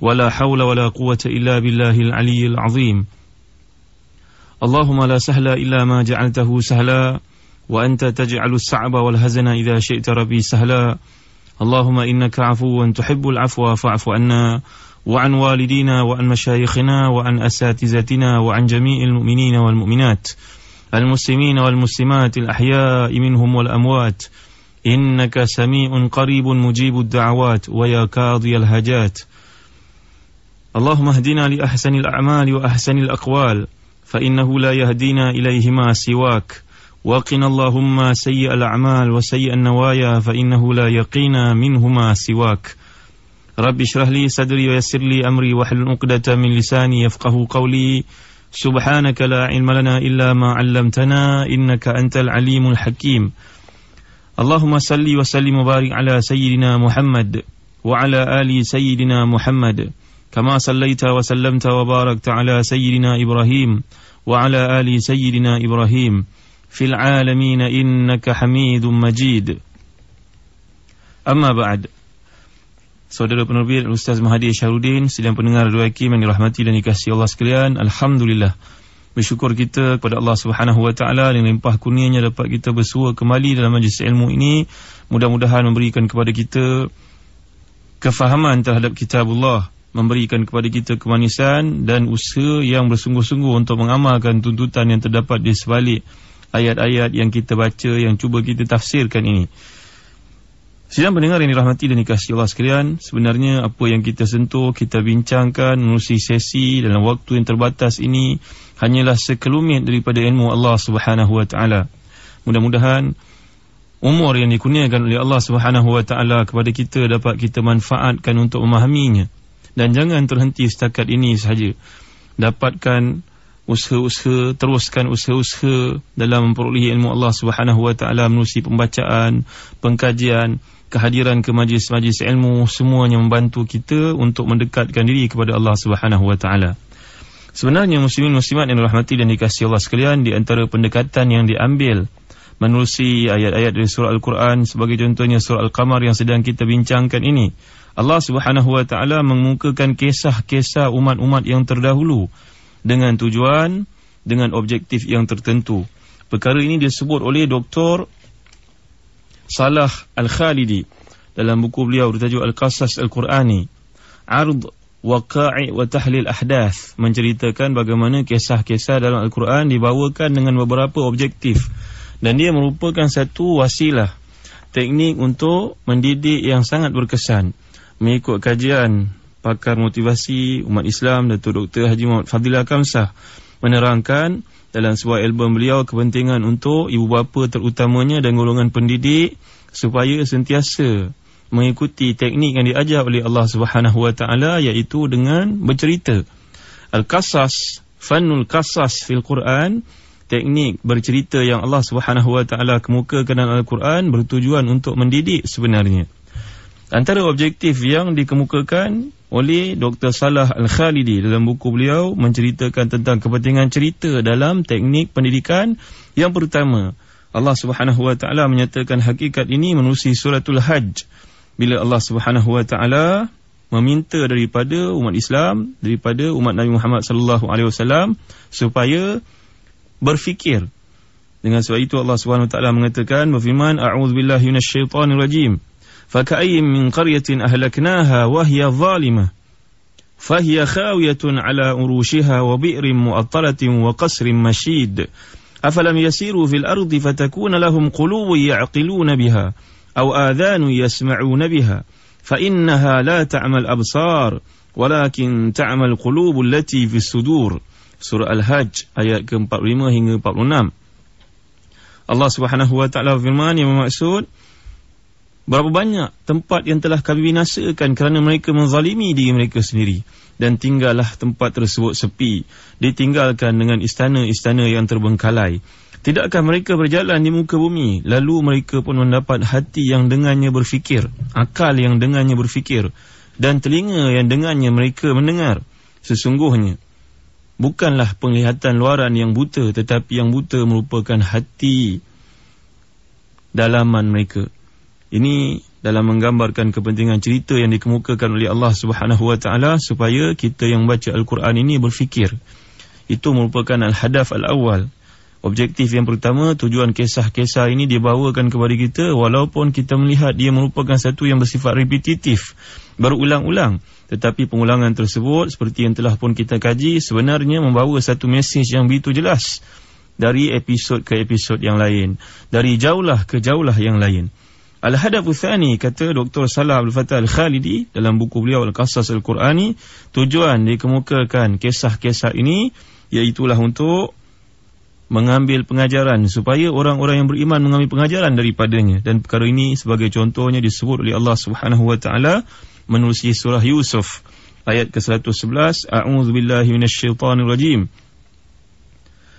ولا حول ولا قوة إلا بالله العلي العظيم. اللهم لا سهل إلا ما جعلته سهلا وأنت تجعل الصعب والهزن إذا شئت ربي سهلا. اللهم إنك عفو تحب العفو فاعف عنا وعن والدينا وعن مشايخنا وعن أساتذتنا وعن جميع المؤمنين والمؤمنات المسلمين والمسلمات الأحياء منهم والأموات. إنك سميع قريب مجيب الدعوات ويا كاضي الهجات اللهم اهدنا لأحسن الأعمال وأحسن الأقوال فإنه لا يهدينا إليهما سواك. وقنا اللهم سيء الأعمال وسيء النوايا فإنه لا يقينا منهما سواك. رب اشرح لي صدري ويسر لي أمري واحلل عقدة من لساني يفقه قولي. سبحانك لا علم لنا إلا ما علمتنا إنك أنت العليم الحكيم. اللهم صل وسلم وبارك على سيدنا محمد وعلى آل سيدنا محمد. كما صليت وسلمت وباركت على سيدنا إبراهيم وعلى آل سيدنا إبراهيم في العالمين إنك حميد مجيد أما بعد Saudara penerbit Ustaz Mahathir Syahrudin Sedang pendengar dua hakim yang dirahmati dan dikasihi Allah sekalian Alhamdulillah Bersyukur kita kepada Allah Subhanahu Wa Taala yang limpah kurnianya dapat kita bersua kembali dalam majlis ilmu ini. Mudah-mudahan memberikan kepada kita kefahaman terhadap kitabullah, memberikan kepada kita kemanisan dan usaha yang bersungguh-sungguh untuk mengamalkan tuntutan yang terdapat di sebalik ayat-ayat yang kita baca yang cuba kita tafsirkan ini. Sidang pendengar yang dirahmati dan dikasihi Allah sekalian, sebenarnya apa yang kita sentuh, kita bincangkan melalui sesi dalam waktu yang terbatas ini hanyalah sekelumit daripada ilmu Allah Subhanahu wa taala. Mudah-mudahan umur yang dikurniakan oleh Allah Subhanahu wa taala kepada kita dapat kita manfaatkan untuk memahaminya dan jangan terhenti setakat ini sahaja. Dapatkan usaha-usaha, teruskan usaha-usaha dalam memperolehi ilmu Allah Subhanahu wa taala melalui pembacaan, pengkajian, kehadiran ke majlis-majlis ilmu semuanya membantu kita untuk mendekatkan diri kepada Allah Subhanahu wa taala. Sebenarnya muslimin muslimat yang dirahmati dan dikasihi Allah sekalian di antara pendekatan yang diambil menerusi ayat-ayat dari surah Al-Quran sebagai contohnya surah Al-Qamar yang sedang kita bincangkan ini. Allah Subhanahu wa taala mengemukakan kisah-kisah umat-umat yang terdahulu dengan tujuan dengan objektif yang tertentu. Perkara ini disebut oleh Dr. Salah Al-Khalidi dalam buku beliau bertajuk Al-Qasas Al-Qurani Ard Waqa'i wa Tahlil Ahdath menceritakan bagaimana kisah-kisah dalam Al-Quran dibawakan dengan beberapa objektif dan dia merupakan satu wasilah teknik untuk mendidik yang sangat berkesan mengikut kajian pakar motivasi umat Islam Datuk Dr. Haji Muhammad Fadilah Kamsah menerangkan dalam sebuah album beliau kepentingan untuk ibu bapa terutamanya dan golongan pendidik supaya sentiasa mengikuti teknik yang diajar oleh Allah Subhanahu Wa Taala iaitu dengan bercerita. Al-Qasas, Fanul Qasas fil Quran, teknik bercerita yang Allah Subhanahu Wa Taala kemukakan dalam Al-Quran bertujuan untuk mendidik sebenarnya. Antara objektif yang dikemukakan oleh Dr. Salah Al-Khalidi dalam buku beliau menceritakan tentang kepentingan cerita dalam teknik pendidikan. Yang pertama Allah Subhanahu wa taala menyatakan hakikat ini menerusi suratul hajj. Bila Allah Subhanahu wa taala meminta daripada umat Islam daripada umat Nabi Muhammad sallallahu alaihi wasallam supaya berfikir. Dengan sebab itu Allah Subhanahu wa taala mengatakan berfirman a'udzubillahi minasyaitonirrajim فكأي من قرية أهلكناها وهي ظالمة. فهي خاوية على أروشها وبئر مؤطلة وقصر مشيد. أفلم يسيروا في الأرض فتكون لهم قلوب يعقلون بها أو آذان يسمعون بها. فإنها لا تعمى الأبصار ولكن تعمى القلوب التي في الصدور. سورة الحج آيات ke-45 hingga 46 Allah Subhanahu wa taala firman yang Berapa banyak tempat yang telah kami binasakan kerana mereka menzalimi diri mereka sendiri. Dan tinggallah tempat tersebut sepi. Ditinggalkan dengan istana-istana yang terbengkalai. Tidakkah mereka berjalan di muka bumi, lalu mereka pun mendapat hati yang dengannya berfikir, akal yang dengannya berfikir, dan telinga yang dengannya mereka mendengar. Sesungguhnya, bukanlah penglihatan luaran yang buta, tetapi yang buta merupakan hati dalaman mereka. Ini dalam menggambarkan kepentingan cerita yang dikemukakan oleh Allah Subhanahu Wa Taala supaya kita yang baca Al-Quran ini berfikir. Itu merupakan al-hadaf al-awwal. Objektif yang pertama, tujuan kisah-kisah ini dibawakan kepada kita walaupun kita melihat dia merupakan satu yang bersifat repetitif, berulang-ulang. Tetapi pengulangan tersebut seperti yang telah pun kita kaji sebenarnya membawa satu mesej yang begitu jelas dari episod ke episod yang lain. Dari jauhlah ke jauhlah yang lain. Al-Hadaf Uthani kata Dr. Salah Abdul Fattah Al-Khalidi dalam buku beliau Al-Qasas Al-Qurani tujuan dikemukakan kisah-kisah ini iaitulah untuk mengambil pengajaran supaya orang-orang yang beriman mengambil pengajaran daripadanya. Dan perkara ini sebagai contohnya disebut oleh Allah Subhanahu wa taala menerusi surah Yusuf ayat ke-111 a'udzu billahi minasyaitonir rajim.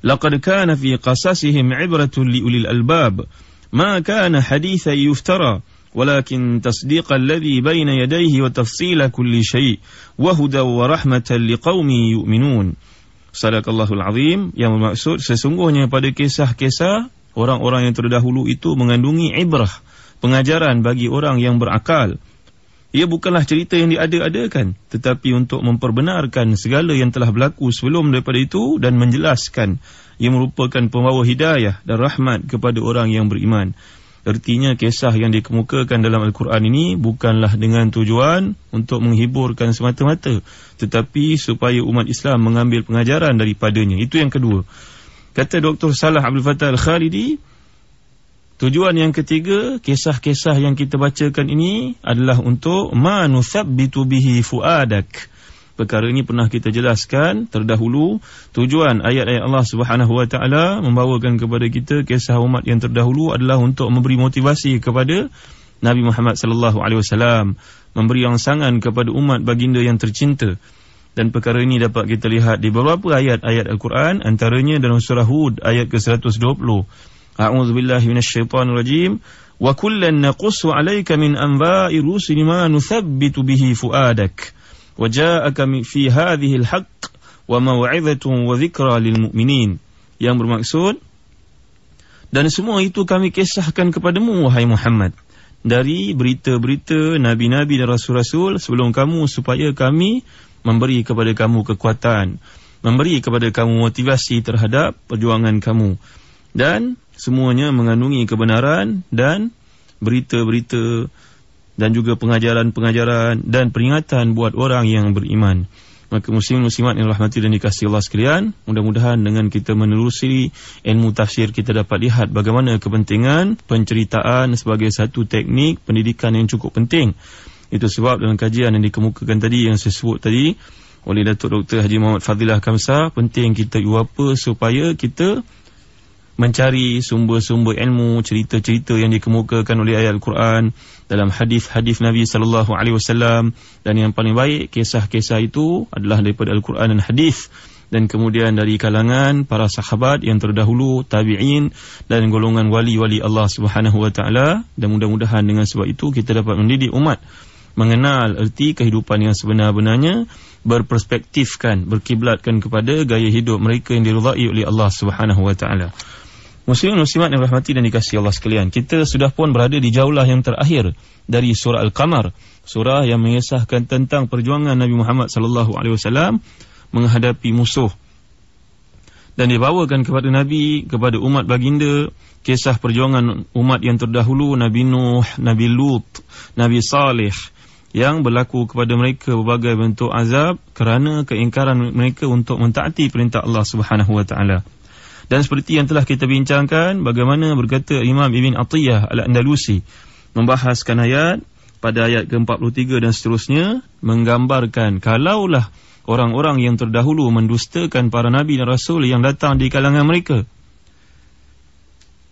Laqad kana fi qasasihim 'ibratun li ulil albab ما كان حديثا يفترى ولكن تصديق الذي بين يديه وتفصيل كل شيء وهدى ورحمة لقوم يؤمنون صدق الله العظيم yang bermaksud sesungguhnya pada kisah-kisah orang-orang yang terdahulu itu mengandungi ibrah pengajaran bagi orang yang berakal ia bukanlah cerita yang diada-adakan tetapi untuk memperbenarkan segala yang telah berlaku sebelum daripada itu dan menjelaskan ia merupakan pembawa hidayah dan rahmat kepada orang yang beriman. Artinya kisah yang dikemukakan dalam Al-Quran ini bukanlah dengan tujuan untuk menghiburkan semata-mata. Tetapi supaya umat Islam mengambil pengajaran daripadanya. Itu yang kedua. Kata Dr. Salah Abdul Fattah Al-Khalidi, tujuan yang ketiga, kisah-kisah yang kita bacakan ini adalah untuk ma nuthabbitu bihi fuadak. Perkara ini pernah kita jelaskan terdahulu tujuan ayat-ayat Allah Subhanahu Wa Taala membawakan kepada kita kisah umat yang terdahulu adalah untuk memberi motivasi kepada Nabi Muhammad sallallahu alaihi wasallam, memberi rangsangan kepada umat baginda yang tercinta. Dan perkara ini dapat kita lihat di beberapa ayat-ayat Al-Quran antaranya dalam surah Hud ayat ke-120. A'udzu billahi rajim. Wa kullan naqussu 'alaika min anba'i rusuli ma nuthabbitu bihi fuadak. وجاءك في هذه الحق وموعظة وذكرى للمؤمنين yang bermaksud dan semua itu kami kisahkan kepadamu wahai Muhammad dari berita-berita nabi-nabi dan rasul-rasul sebelum kamu supaya kami memberi kepada kamu kekuatan memberi kepada kamu motivasi terhadap perjuangan kamu dan semuanya mengandungi kebenaran dan berita-berita dan juga pengajaran-pengajaran dan peringatan buat orang yang beriman. Maka muslim muslimat yang rahmati dan dikasihi Allah sekalian, mudah-mudahan dengan kita menelusuri ilmu tafsir kita dapat lihat bagaimana kepentingan penceritaan sebagai satu teknik pendidikan yang cukup penting. Itu sebab dalam kajian yang dikemukakan tadi yang saya sebut tadi oleh Datuk Dr. Haji Muhammad Fadilah Kamsa, penting kita apa supaya kita mencari sumber-sumber ilmu, cerita-cerita yang dikemukakan oleh ayat Al-Quran dalam hadis-hadis Nabi sallallahu alaihi wasallam. Dan yang paling baik kisah-kisah itu adalah daripada Al-Quran dan hadis. Dan kemudian dari kalangan para sahabat yang terdahulu tabi'in dan golongan wali-wali Allah Subhanahu wa taala. Dan mudah-mudahan dengan sebab itu kita dapat mendidik umat mengenal erti kehidupan yang sebenar-benarnya berperspektifkan berkiblatkan kepada gaya hidup mereka yang diridai oleh Allah Subhanahu wa taala Muslimin muslimat yang rahmati dan dikasihi Allah sekalian. Kita sudah pun berada di jaulah yang terakhir dari surah Al-Qamar, surah yang mengisahkan tentang perjuangan Nabi Muhammad sallallahu alaihi wasallam menghadapi musuh. Dan dibawakan kepada Nabi, kepada umat baginda, kisah perjuangan umat yang terdahulu Nabi Nuh, Nabi Lut, Nabi Saleh yang berlaku kepada mereka berbagai bentuk azab kerana keingkaran mereka untuk mentaati perintah Allah Subhanahu wa taala. Dan seperti yang telah kita bincangkan bagaimana berkata Imam Ibn Atiyah Al-Andalusi membahaskan ayat pada ayat ke-43 dan seterusnya menggambarkan kalaulah orang-orang yang terdahulu mendustakan para nabi dan rasul yang datang di kalangan mereka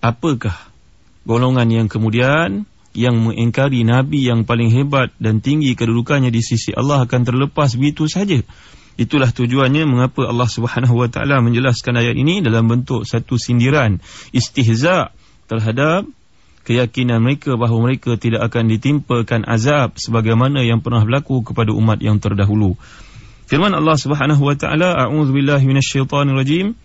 apakah golongan yang kemudian yang mengingkari Nabi yang paling hebat dan tinggi kedudukannya di sisi Allah akan terlepas begitu saja. Itulah tujuannya mengapa Allah Subhanahu Wa Taala menjelaskan ayat ini dalam bentuk satu sindiran istihza terhadap keyakinan mereka bahawa mereka tidak akan ditimpakan azab sebagaimana yang pernah berlaku kepada umat yang terdahulu. Firman Allah Subhanahu Wa Taala, "A'udzubillahi minasyaitonirrajim."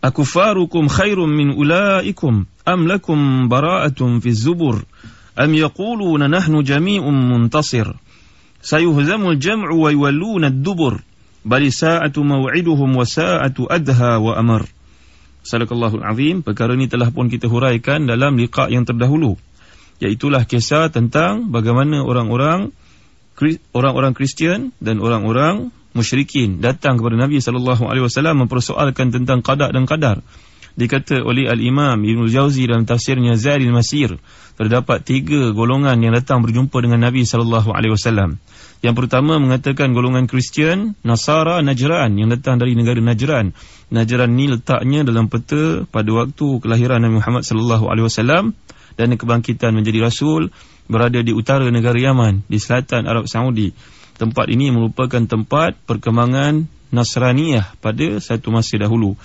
Akufarukum khairum min ulaikum am lakum bara'atun fi zubur am yaquluna nahnu jami'un muntasir sayuhzamul jam'u wa yuwalluna ad-dubur. Bal sa'atu maw'iduhum wa sa'atu adha wa amar. Sadaqallahul azim. Perkara ini telah pun kita huraikan dalam liqa yang terdahulu. Iaitulah kisah tentang bagaimana orang-orang orang-orang Kristian dan orang-orang musyrikin datang kepada Nabi sallallahu alaihi wasallam mempersoalkan tentang qada dan qadar dikata oleh Al-Imam Ibn Jauzi dalam tafsirnya Zaidil Masir terdapat tiga golongan yang datang berjumpa dengan Nabi wasallam. Yang pertama mengatakan golongan Kristian, Nasara, Najran yang datang dari negara Najran. Najran ni letaknya dalam peta pada waktu kelahiran Nabi Muhammad wasallam dan kebangkitan menjadi rasul berada di utara negara Yaman, di selatan Arab Saudi. Tempat ini merupakan tempat perkembangan Nasraniyah pada satu masa dahulu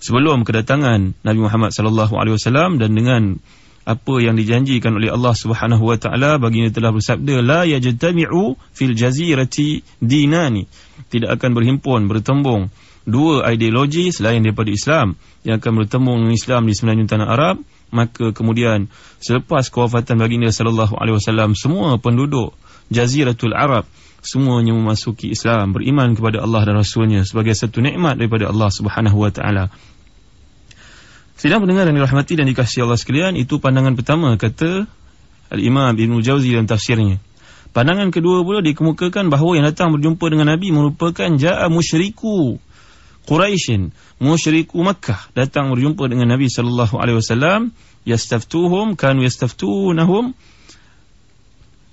sebelum kedatangan Nabi Muhammad sallallahu alaihi wasallam dan dengan apa yang dijanjikan oleh Allah Subhanahu wa taala baginda telah bersabda la yajtami'u fil jazirati dinani. Tidak akan berhimpun bertembung dua ideologi selain daripada Islam. Yang akan bertembung dengan Islam di semenanjung tanah Arab maka kemudian selepas kewafatan baginda sallallahu alaihi wasallam semua penduduk jaziratul Arab semuanya memasuki Islam beriman kepada Allah dan Rasulnya sebagai satu nikmat daripada Allah Subhanahu wa taala. Sidang pendengar yang dirahmati dan dikasihi Allah sekalian Itu pandangan pertama kata Al-Imam Ibn Jauzi dalam tafsirnya. Pandangan kedua pula dikemukakan bahawa yang datang berjumpa dengan Nabi merupakan Ja'a musyriku Quraishin Musyriku Makkah. Datang berjumpa dengan Nabi SAW Yastaftuhum Kanu yastaftunahum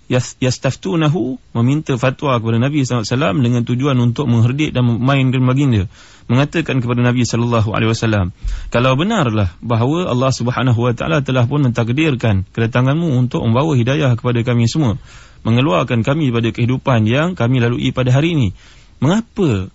yastaftunahu meminta fatwa kepada Nabi SAW dengan tujuan untuk mengherdik dan memainkan baginda. Mengatakan kepada Nabi SAW kalau benarlah bahawa Allah Subhanahu Wa Taala telah pun mentakdirkan kedatanganmu untuk membawa hidayah kepada kami semua mengeluarkan kami pada kehidupan yang kami lalui pada hari ini mengapa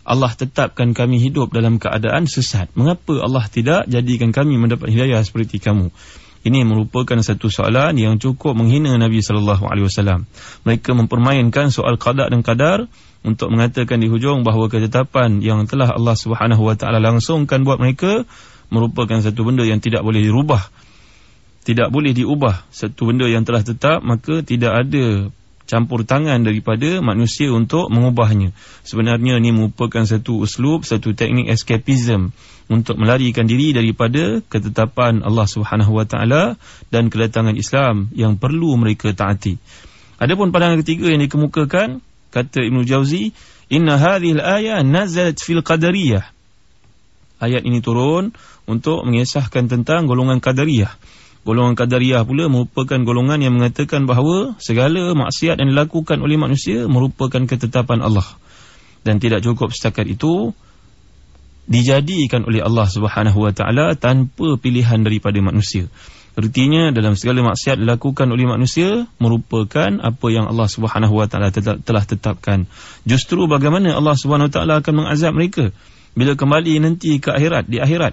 Allah tetapkan kami hidup dalam keadaan sesat? Mengapa Allah tidak jadikan kami mendapat hidayah seperti kamu ini merupakan satu soalan yang cukup menghina Nabi sallallahu alaihi wasallam. Mereka mempermainkan soal qada dan qadar untuk mengatakan di hujung bahawa ketetapan yang telah Allah Subhanahu wa taala langsungkan buat mereka merupakan satu benda yang tidak boleh dirubah. Tidak boleh diubah satu benda yang telah tetap maka tidak ada campur tangan daripada manusia untuk mengubahnya. Sebenarnya ini merupakan satu uslub, satu teknik escapism untuk melarikan diri daripada ketetapan Allah Subhanahu Wa Taala dan kedatangan Islam yang perlu mereka taati. Adapun pandangan ketiga yang dikemukakan kata Ibnu Jauzi, "Inna hadhihi al-ayah nazalat fil qadariyah." Ayat ini turun untuk mengisahkan tentang golongan qadariyah. Golongan Qadariyah pula merupakan golongan yang mengatakan bahawa segala maksiat yang dilakukan oleh manusia merupakan ketetapan Allah. Dan tidak cukup setakat itu, dijadikan oleh Allah Subhanahu Wa Taala tanpa pilihan daripada manusia. Artinya dalam segala maksiat dilakukan oleh manusia merupakan apa yang Allah Subhanahu Wa Taala telah tetapkan. Justru bagaimana Allah Subhanahu Wa Taala akan mengazab mereka bila kembali nanti ke akhirat di akhirat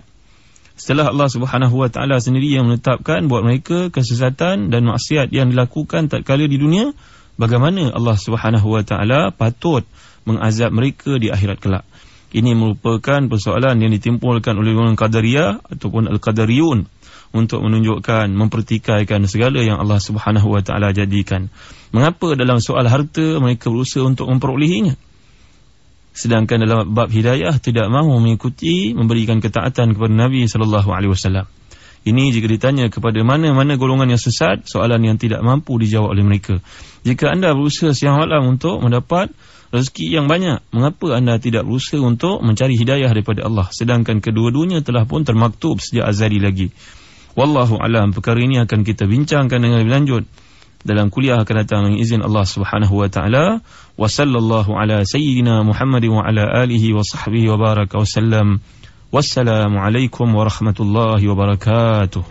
setelah Allah Subhanahu Wa Taala sendiri yang menetapkan buat mereka kesesatan dan maksiat yang dilakukan tak kala di dunia, bagaimana Allah Subhanahu Wa Taala patut mengazab mereka di akhirat kelak? Ini merupakan persoalan yang ditimbulkan oleh orang Qadariyah ataupun Al-Qadariyun untuk menunjukkan, mempertikaikan segala yang Allah Subhanahu Wa Taala jadikan. Mengapa dalam soal harta mereka berusaha untuk memperolehinya? Sedangkan dalam bab hidayah tidak mahu mengikuti memberikan ketaatan kepada Nabi sallallahu alaihi wasallam. Ini jika ditanya kepada mana-mana golongan yang sesat, soalan yang tidak mampu dijawab oleh mereka. Jika anda berusaha siang malam untuk mendapat rezeki yang banyak, mengapa anda tidak berusaha untuk mencari hidayah daripada Allah sedangkan kedua-duanya telah pun termaktub sejak azali lagi. Wallahu alam perkara ini akan kita bincangkan dengan lebih lanjut dalam kuliah akan datang dengan izin Allah Subhanahu wa taala وصلى الله على سيدنا محمد وعلى آله وصحبه وبارك وسلم. والسلام عليكم ورحمة الله وبركاته.